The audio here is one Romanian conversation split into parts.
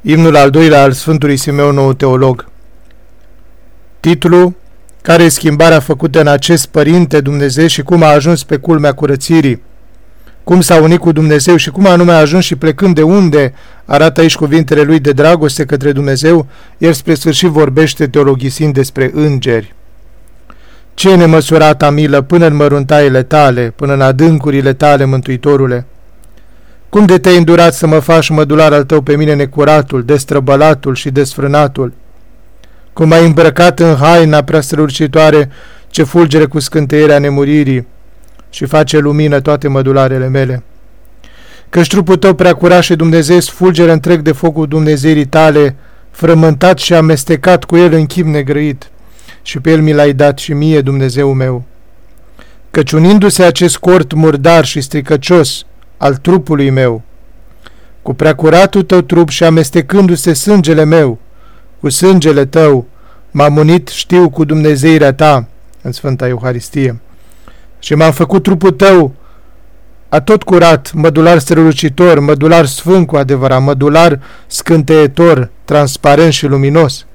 Imnul al doilea al Sfântului Simeon Nou Teolog Titlu Care e schimbarea făcută în acest Părinte Dumnezeu și cum a ajuns pe culmea curățirii? Cum s-a unit cu Dumnezeu și cum anume a ajuns și plecând de unde arată aici cuvintele lui de dragoste către Dumnezeu, el spre sfârșit vorbește teologisind despre îngeri. Ce nemăsurata milă până în măruntaiele tale, până în adâncurile tale, Mântuitorule! Cum de te-ai îndurat să mă faci mădular al tău pe mine necuratul, destrăbălatul și desfrânatul? Cum ai îmbrăcat în haina prea strălucitoare ce fulgere cu scânteierea nemuririi și face lumină toate mădularele mele? Căci trupul tău prea curat și Dumnezeu fulgere întreg de focul Dumnezeirii tale, frământat și amestecat cu el în chip negrăit, și pe el mi l-ai dat și mie, Dumnezeu meu. Căci unindu-se acest cort murdar și stricăcios, al trupului meu, cu preacuratul tău trup și amestecându-se sângele meu, cu sângele tău, m-am unit, știu, cu Dumnezeirea ta, în Sfânta Euharistie, și m-am făcut trupul tău a tot curat, mădular strălucitor, mădular sfânt cu adevărat, mădular scânteietor, transparent și luminos.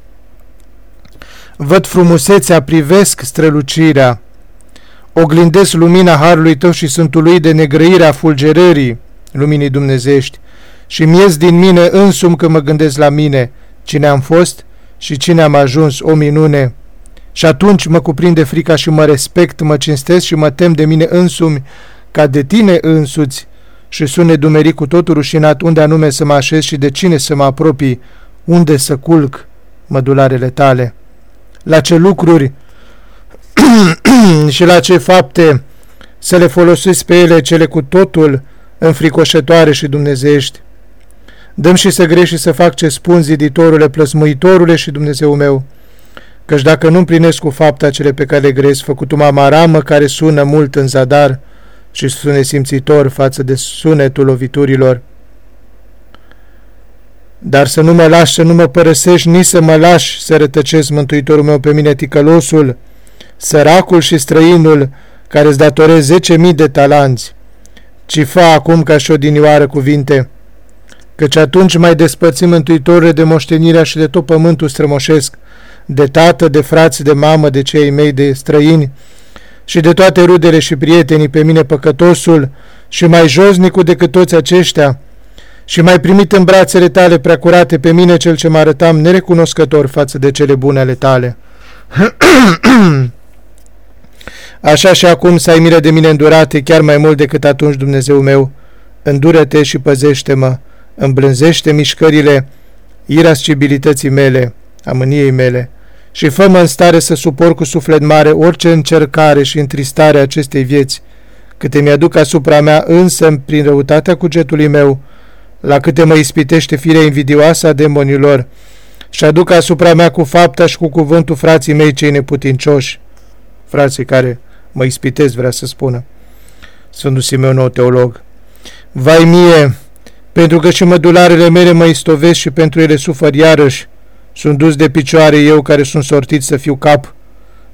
Văd frumusețea, privesc strălucirea, oglindesc lumina Harului Tău și sunt uluit de negrăirea fulgerării luminii dumnezești și miez din mine însum că mă gândesc la mine, cine am fost și cine am ajuns, o minune. Și atunci mă cuprinde frica și mă respect, mă cinstesc și mă tem de mine însumi, ca de tine însuți, și sune dumerit cu totul rușinat unde anume să mă așez și de cine să mă apropii, unde să culc mădularele tale. La ce lucruri și la ce fapte să le folosesc pe ele cele cu totul înfricoșătoare și dumnezeiești. Dăm și să greși și să fac ce spun ziditorule, plăsmuitorule și Dumnezeu meu, căci dacă nu împlinesc cu fapta cele pe care le grezi, făcut o maramă care sună mult în zadar și sune simțitor față de sunetul loviturilor, dar să nu mă lași, să nu mă părăsești, nici să mă lași să rătăcesc Mântuitorul meu pe mine, ticălosul, săracul și străinul care îți datorezi 10.000 de talanți, ci fă acum ca și odinioară cuvinte, căci atunci mai despărțim Mântuitorul de moștenirea și de tot pământul strămoșesc, de tată, de frați, de mamă, de cei mei, de străini, și de toate rudele și prietenii pe mine păcătosul și mai josnicul decât toți aceștia, și mai primit în brațele tale preacurate pe mine cel ce mă arătam nerecunoscător față de cele bune ale tale. Așa și acum să ai milă de mine îndurate, chiar mai mult decât atunci, Dumnezeu meu. Îndură-te și păzește-mă, îmblânzește mișcările irascibilității mele, a mâniei mele, și fă în stare să suport cu suflet mare orice încercare și întristare a acestei vieți, câte mi-aduc asupra mea însă prin răutatea cugetului meu, la câte mă ispitește firea invidioasă a demonilor, și aduc asupra mea cu fapta și cu cuvântul frații mei cei neputincioși, frații care mă ispitez, vrea să spună. Sfântul Simeon, nou teolog. Vai mie, pentru că și mădularele mele mă istovesc și pentru ele sufăr iarăși. Sunt dus de picioare eu care sunt sortit să fiu cap.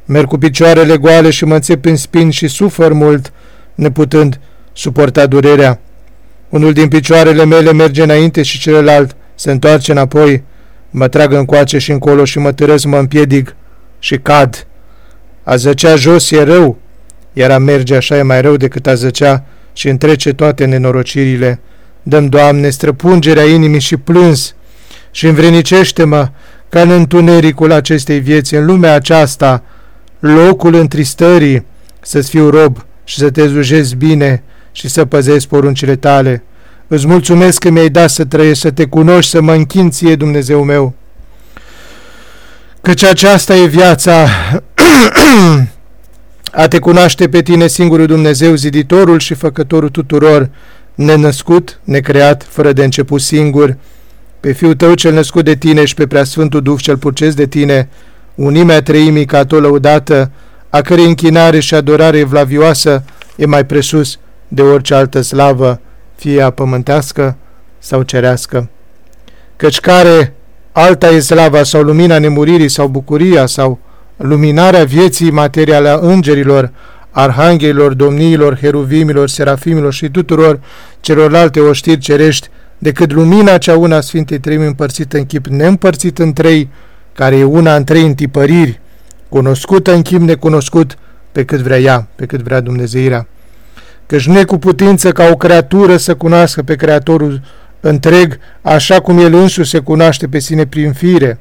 Merg cu picioarele goale și mă înțep în spin și sufăr mult, neputând suporta durerea. Unul din picioarele mele merge înainte și celălalt se întoarce înapoi. Mă trag încoace și încolo și mă târăz, mă împiedic și cad. A zăcea jos e rău, iar a merge așa e mai rău decât a zăcea și întrece toate nenorocirile. Dăm, Doamne, străpungerea inimii și plâns și învrenicește-mă ca în întunericul acestei vieți, în lumea aceasta, locul întristării, să-ți fiu rob și să te zujezi bine și să păzezi poruncile tale. Îți mulțumesc că mi-ai dat să trăiești, să te cunoști, să mă închin ție, Dumnezeu meu. Căci aceasta e viața a te cunoaște pe tine singurul Dumnezeu, ziditorul și făcătorul tuturor, nenăscut, necreat, fără de început singur, pe Fiul tău cel născut de tine și pe Preasfântul Duh cel purcesc de tine, unimea treimii ca tot lăudată, a cărei închinare și adorare evlavioasă e mai presus de orice altă slavă, fie ea pământească sau cerească. Căci care alta e slava sau lumina nemuririi sau bucuria sau luminarea vieții materiale a îngerilor, arhanghelilor, domniilor, heruvimilor, serafimilor și tuturor celorlalte oștiri cerești decât lumina cea una Sfintei Treimi împărțită în chip neîmpărțit în trei, care e una în trei întipăriri, cunoscută în chip necunoscut, pe cât vrea ea, pe cât vrea Dumnezeirea. Căci nu e cu putință ca o creatură să cunoască pe Creatorul întreg, așa cum El însuși se cunoaște pe sine prin fire,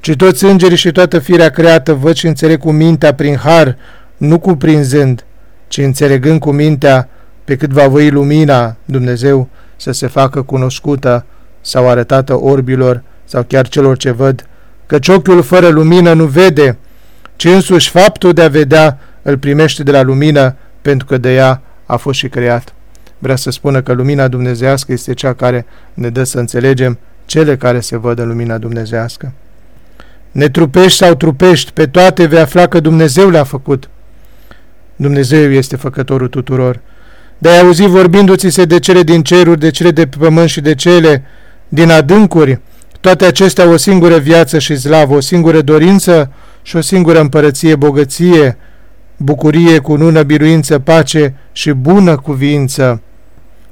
ci toți îngerii și toată firea creată văd și înțeleg cu mintea prin har, nu cuprinzând, ci înțelegând cu mintea pe cât va voi lumina Dumnezeu să se facă cunoscută sau arătată orbilor sau chiar celor ce văd, căci ochiul fără lumină nu vede, ci însuși faptul de a vedea îl primește de la lumină, pentru că de ea a fost și creat. Vrea să spună că lumina dumnezească este cea care ne dă să înțelegem cele care se văd în lumina dumnezească. Ne trupești sau trupești, pe toate vei afla că Dumnezeu le-a făcut. Dumnezeu este făcătorul tuturor. De-ai auzit vorbindu-ți se de cele din ceruri, de cele de pe pământ și de cele din adâncuri, toate acestea o singură viață și slavă, o singură dorință și o singură împărăție, bogăție, bucurie, cunună, biruință, pace și bună cuvință,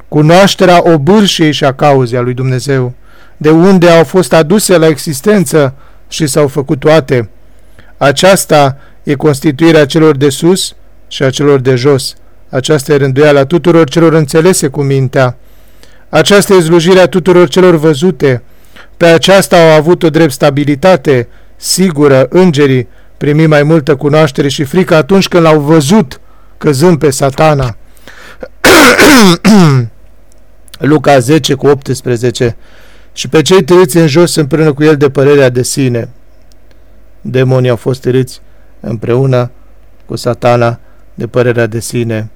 cunoașterea obârșiei și a cauzei a lui Dumnezeu, de unde au fost aduse la existență și s-au făcut toate. Aceasta e constituirea celor de sus și a celor de jos. Aceasta e rânduiala tuturor celor înțelese cu mintea. Aceasta e slujirea tuturor celor văzute. Pe aceasta au avut o drept stabilitate, sigură, îngerii, primi mai multă cunoaștere și frică atunci când l-au văzut căzând pe satana. Luca 10 cu 18 Și pe cei târâți în jos împreună cu el de părerea de sine. Demonii au fost târâți împreună cu satana de părerea de sine,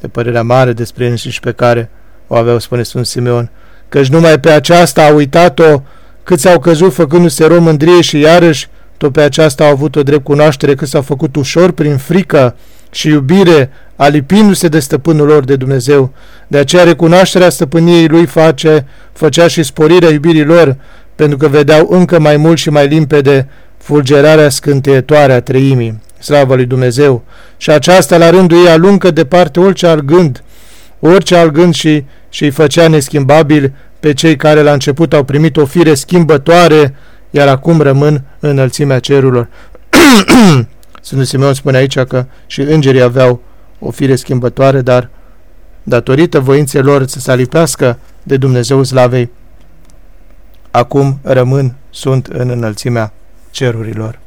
de părerea mare despre înșiși pe care o aveau, spune Sfânt Simeon, căci numai pe aceasta a uitat-o câți au căzut făcându-se romândrie și iarăși tot pe aceasta au avut o drept cunoaștere că s-au făcut ușor prin frică și iubire, alipindu-se de stăpânul lor de Dumnezeu. De aceea recunoașterea stăpâniei lui face, făcea și sporirea iubirii lor, pentru că vedeau încă mai mult și mai limpede fulgerarea scânteietoare a treimii. Slavă lui Dumnezeu! Și aceasta la rândul ei aluncă departe orice alt gând, orice alt gând și, și îi făcea neschimbabil pe cei care la început au primit o fire schimbătoare, iar acum rămân în înălțimea cerurilor. Sfântul Simeon spune aici că și îngerii aveau o fire schimbătoare, dar datorită voinței lor să se alipească de Dumnezeu slavei, acum rămân, sunt în înălțimea cerurilor.